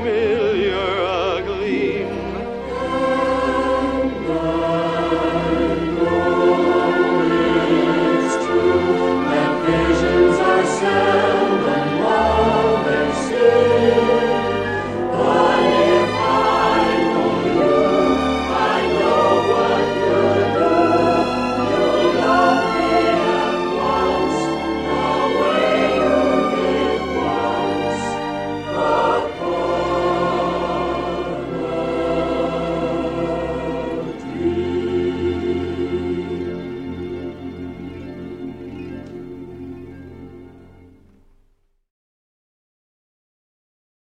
familiar.